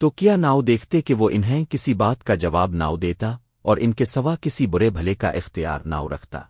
تو کیا ناؤ دیکھتے کہ وہ انہیں کسی بات کا جواب ناؤ دیتا اور ان کے سوا کسی برے بھلے کا اختیار ناؤ رکھتا؟